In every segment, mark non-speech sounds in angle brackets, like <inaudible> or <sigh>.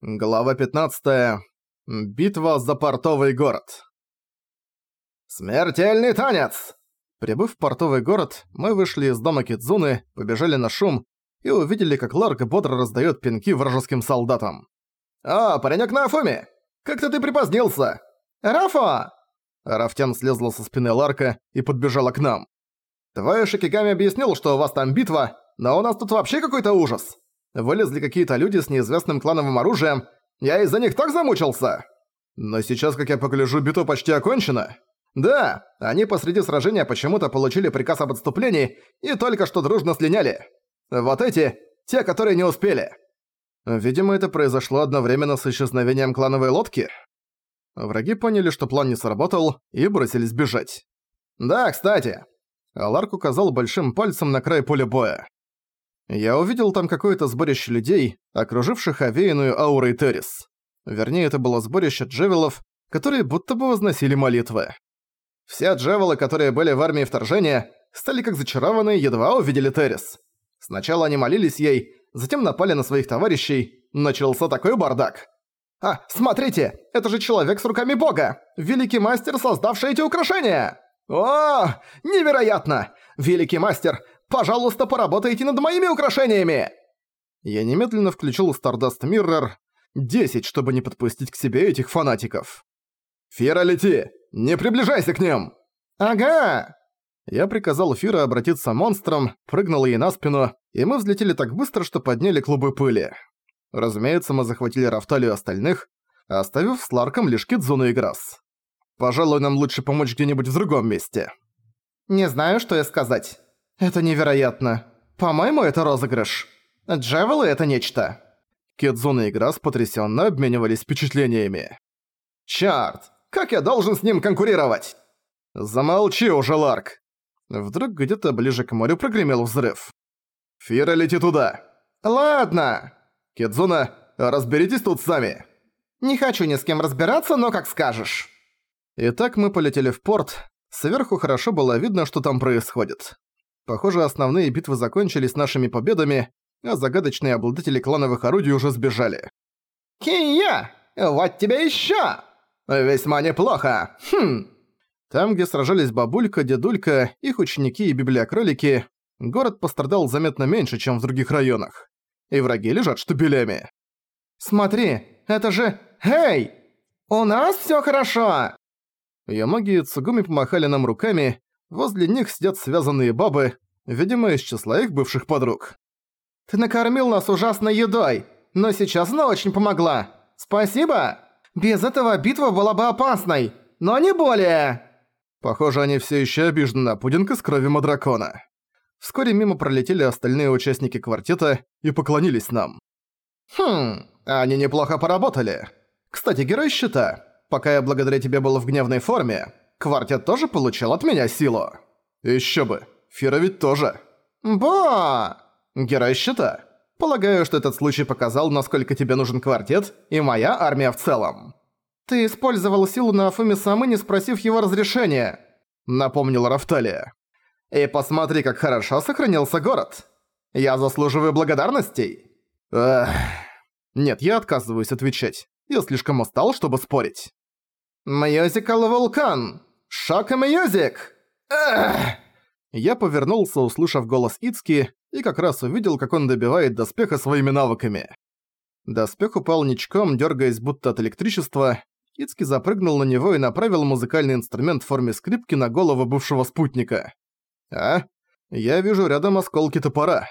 Глава 15. Битва за портовый город. «Смертельный танец!» Прибыв в портовый город, мы вышли из дома Кидзуны, побежали на шум и увидели, как Ларк бодро раздаёт пинки вражеским солдатам. «О, паренёк на Афуме! Как-то ты припозднился! Рафа!» Рафтян слезла со спины Ларка и подбежала к нам. «Твой Шикигами объяснил, что у вас там битва, но у нас тут вообще какой-то ужас!» Вылезли какие-то люди с неизвестным клановым оружием. Я из-за них так замучился. Но сейчас, как я погляжу, битва почти окончена. Да, они посреди сражения почему-то получили приказ об отступлении и только что дружно слиняли. Вот эти, те, которые не успели. Видимо, это произошло одновременно с исчезновением клановой лодки. Враги поняли, что план не сработал, и бросились бежать. Да, кстати. Аларк указал большим пальцем на край поля боя. Я увидел там какое-то сборище людей, окруживших овеянную аурой Террис. Вернее, это было сборище джевелов, которые будто бы возносили молитвы. Все джевелы, которые были в армии вторжения, стали как зачарованные, едва увидели Террис. Сначала они молились ей, затем напали на своих товарищей, начался такой бардак. «А, смотрите, это же человек с руками бога! Великий мастер, создавший эти украшения!» «О, невероятно! Великий мастер, Пожалуйста, поработайте над моими украшениями!» Я немедленно включил Stardust Mirror 10, чтобы не подпустить к себе этих фанатиков. «Фира, лети! Не приближайся к ним!» «Ага!» Я приказал Фира обратиться монстром, прыгнул ей на спину, и мы взлетели так быстро, что подняли клубы пыли. Разумеется, мы захватили Рафталию остальных, оставив с Ларком лишь Кидзуну и Грасс. Пожалуй, нам лучше помочь где-нибудь в другом месте. «Не знаю, что и сказать. «Это невероятно. По-моему, это розыгрыш. Джевелы — это нечто». Кедзуна и Грасс потрясённо обменивались впечатлениями. «Чарт! Как я должен с ним конкурировать?» «Замолчи уже, Ларк!» Вдруг где-то ближе к морю прогремел взрыв. «Фира, лети туда!» «Ладно!» «Кедзуна, разберитесь тут сами!» «Не хочу ни с кем разбираться, но как скажешь!» Итак, мы полетели в порт. Сверху хорошо было видно, что там происходит. Похоже, основные битвы закончились нашими победами, а загадочные обладатели клановых орудий уже сбежали. «Кия! Вот тебе ещё! Весьма неплохо! Хм!» Там, где сражались бабулька, дедулька, их ученики и библиокролики, город пострадал заметно меньше, чем в других районах. И враги лежат штабелями. «Смотри, это же... Эй! У нас всё хорошо!» Ямаги и Цугуми помахали нам руками, Возле них сидят связанные бабы, видимо, из числа их бывших подруг. «Ты накормил нас ужасной едой, но сейчас она очень помогла. Спасибо! Без этого битва была бы опасной, но не более!» Похоже, они все еще обижены на пудинг из крови Мадракона. Вскоре мимо пролетели остальные участники квартета и поклонились нам. «Хм, они неплохо поработали. Кстати, герой щита, пока я благодаря тебе был в гневной форме, Квартет тоже получил от меня силу. Ещё бы, Фира ведь тоже. Ба! Герой щита. Полагаю, что этот случай показал, насколько тебе нужен квартет и моя армия в целом. Ты использовал силу Наофуми-самы, не спросив его разрешения, напомнила Рафталия. И посмотри, как хорошо сохранился город. Я заслуживаю благодарностей. Эх. Нет, я отказываюсь отвечать. Я слишком устал, чтобы спорить. Musical Vulcan. Shock Music! Я повернулся, услышав голос Ицки, и как раз увидел, как он добивает доспеха своими навыками. Доспех упал ничком, дергаясь будто от электричества. Ицки запрыгнул на него и направил музыкальный инструмент в форме скрипки на голову бывшего спутника. А? Я вижу рядом осколки топора.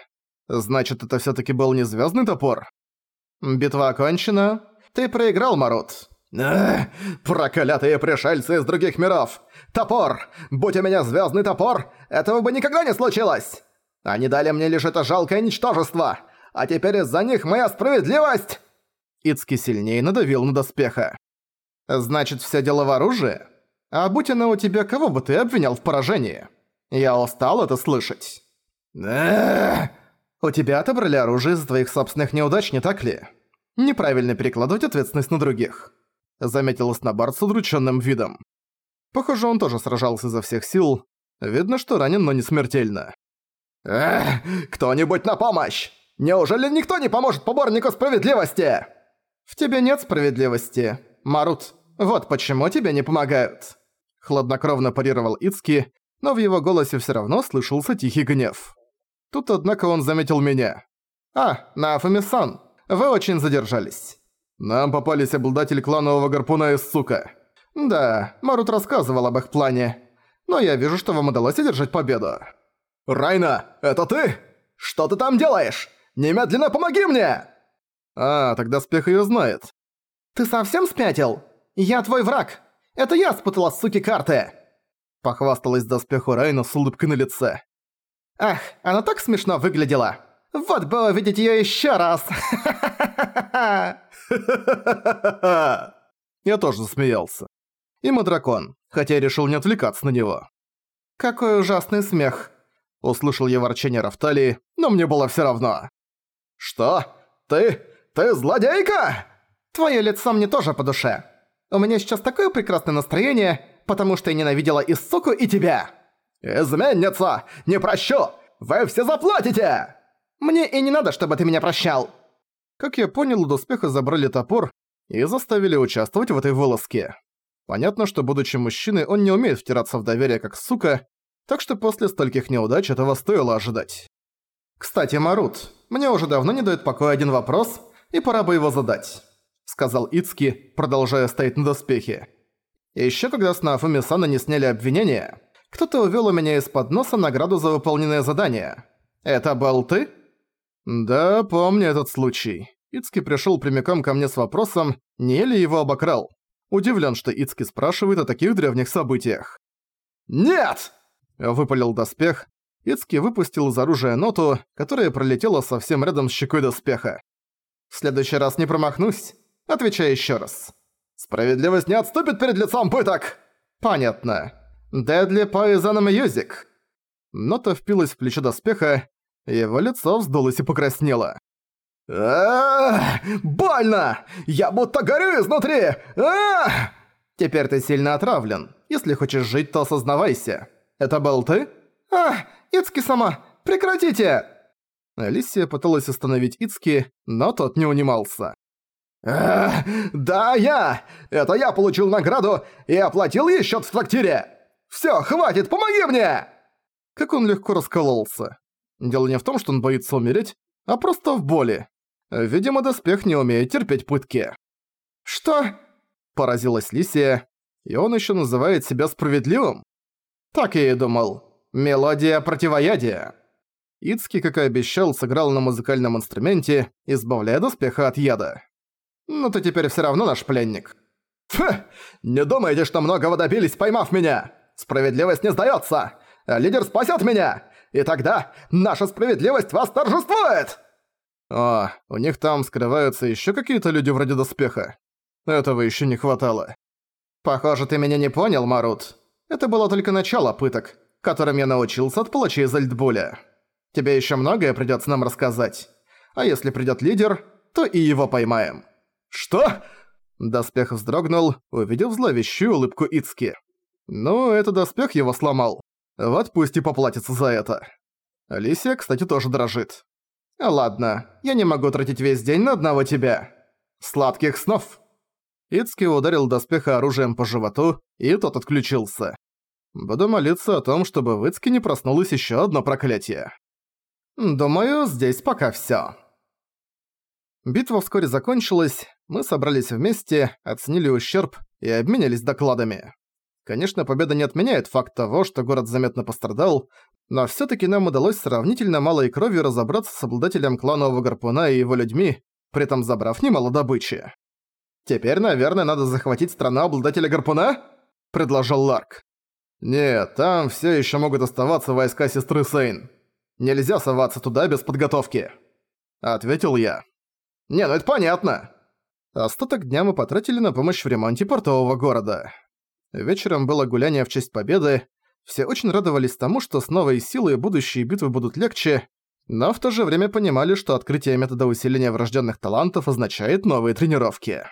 Значит, это всё таки был не звёздный топор? Битва окончена. Ты проиграл, Марут. Эх, проклятые пришельцы из других миров! Топор! Будь у меня звездный топор, этого бы никогда не случилось! Они дали мне лишь это жалкое ничтожество, а теперь из-за них моя справедливость!» Ицки сильнее надавил на доспеха. «Значит, все дело в оружии? А будь оно у тебя, кого бы ты обвинял в поражении? Я устал это слышать». У тебя отобрали оружие из-за твоих собственных неудач, не так ли? Неправильно перекладывать ответственность на других заметил Снобард с удрученным видом. Похоже, он тоже сражался изо всех сил. Видно, что ранен, но не смертельно. «Эх, кто-нибудь на помощь! Неужели никто не поможет поборнику справедливости?» «В тебе нет справедливости, Марут. Вот почему тебе не помогают!» Хладнокровно парировал Ицки, но в его голосе всё равно слышался тихий гнев. Тут, однако, он заметил меня. «А, Нафами-сан, вы очень задержались. Нам попались обладатель кланового гарпуна и сука. Да, Марут рассказывал об их плане. Но я вижу, что вам удалось одержать победу». «Райна, это ты? Что ты там делаешь? Немедленно помоги мне!» «А, тогда Спех её знает». «Ты совсем спятил? Я твой враг. Это я спутала суки карты!» Похвасталась доспеху Райна с улыбкой на лице. «Ах, она так смешно выглядела! Вот бы увидеть её ещё раз!» <laughs> <laughs> Я тоже засмеялся. И Мадракон, хотя я решил не отвлекаться на него. «Какой ужасный смех!» Услышал я ворчание Рафталии, но мне было всё равно. «Что? Ты? Ты злодейка?» «Твоё лицо мне тоже по душе. У меня сейчас такое прекрасное настроение, потому что я ненавидела и суку, и тебя!» «Изменница! Не прощу! Вы все заплатите!» «Мне и не надо, чтобы ты меня прощал!» Как я понял, у доспеха забрали топор и заставили участвовать в этой вылазке. Понятно, что будучи мужчиной, он не умеет втираться в доверие как сука, так что после стольких неудач этого стоило ожидать. «Кстати, Марут, мне уже давно не дает покоя один вопрос, и пора бы его задать», — сказал Ицки, продолжая стоять на доспехе. Ещё когда с Нафуми Сана не сняли обвинения, кто-то увёл у меня из-под носа награду за выполненное задание. Это был ты?» «Да, помню этот случай». Ицки пришёл прямиком ко мне с вопросом, не ли его обокрал. Удивлен, что Ицки спрашивает о таких древних событиях. «Нет!» – выпалил доспех. Ицки выпустил из оружия ноту, которая пролетела совсем рядом с щекой доспеха. «В следующий раз не промахнусь. Отвечай ещё раз». «Справедливость не отступит перед лицом пыток!» «Понятно. Deadly Poison Music». Нота впилась в плечо доспеха, его лицо вздулось и покраснело. а Больно! Я будто горю изнутри! а Теперь ты сильно отравлен. Если хочешь жить, то осознавайся. Это был ты? А, Ицки сама, прекратите! Алисия пыталась остановить Ицки, но тот не унимался. «Эх, да, я! Это я получил награду и оплатил ей счет в трактире! Всё, хватит, помоги мне!» Как он легко раскололся. Дело не в том, что он боится умереть, а просто в боли. Видимо, доспех не умеет терпеть пытки. «Что?» – поразилась Лисия. И он ещё называет себя справедливым? Так я и думал. Мелодия противоядия. Ицки, как и обещал, сыграл на музыкальном инструменте, избавляя доспеха от яда. «Ну ты теперь всё равно наш пленник». «Фу! Не думайте, что многого добились, поймав меня! Справедливость не сдаётся! Лидер спасёт меня! И тогда наша справедливость восторжествует!» «О, у них там скрываются ещё какие-то люди вроде доспеха. Этого ещё не хватало». «Похоже, ты меня не понял, Марут. Это было только начало пыток, которым я научился от палачей Зальдбуля. Тебе ещё многое придётся нам рассказать. А если придёт лидер, то и его поймаем». «Что?» Доспех вздрогнул, увидев зловещую улыбку Ицки. «Ну, это доспех его сломал. Вот пусть и поплатится за это». Алисия, кстати, тоже дрожит. «Ладно, я не могу тратить весь день на одного тебя. Сладких снов!» Ицки ударил доспеха оружием по животу, и тот отключился. Буду молиться о том, чтобы в Ицке не проснулось ещё одно проклятие. Думаю, здесь пока всё. Битва вскоре закончилась, мы собрались вместе, оценили ущерб и обменялись докладами. Конечно, победа не отменяет факт того, что город заметно пострадал, но всё-таки нам удалось сравнительно малой кровью разобраться с обладателем кланового гарпуна и его людьми, при этом забрав немало добычи. «Теперь, наверное, надо захватить страну обладателя гарпуна?» – предложил Ларк. «Нет, там всё ещё могут оставаться войска сестры Сейн. Нельзя соваться туда без подготовки», – ответил я. «Не, ну это понятно!» Остаток дня мы потратили на помощь в ремонте портового города. Вечером было гуляние в честь победы, все очень радовались тому, что с новой силой будущие битвы будут легче, но в то же время понимали, что открытие метода усиления врожденных талантов означает новые тренировки.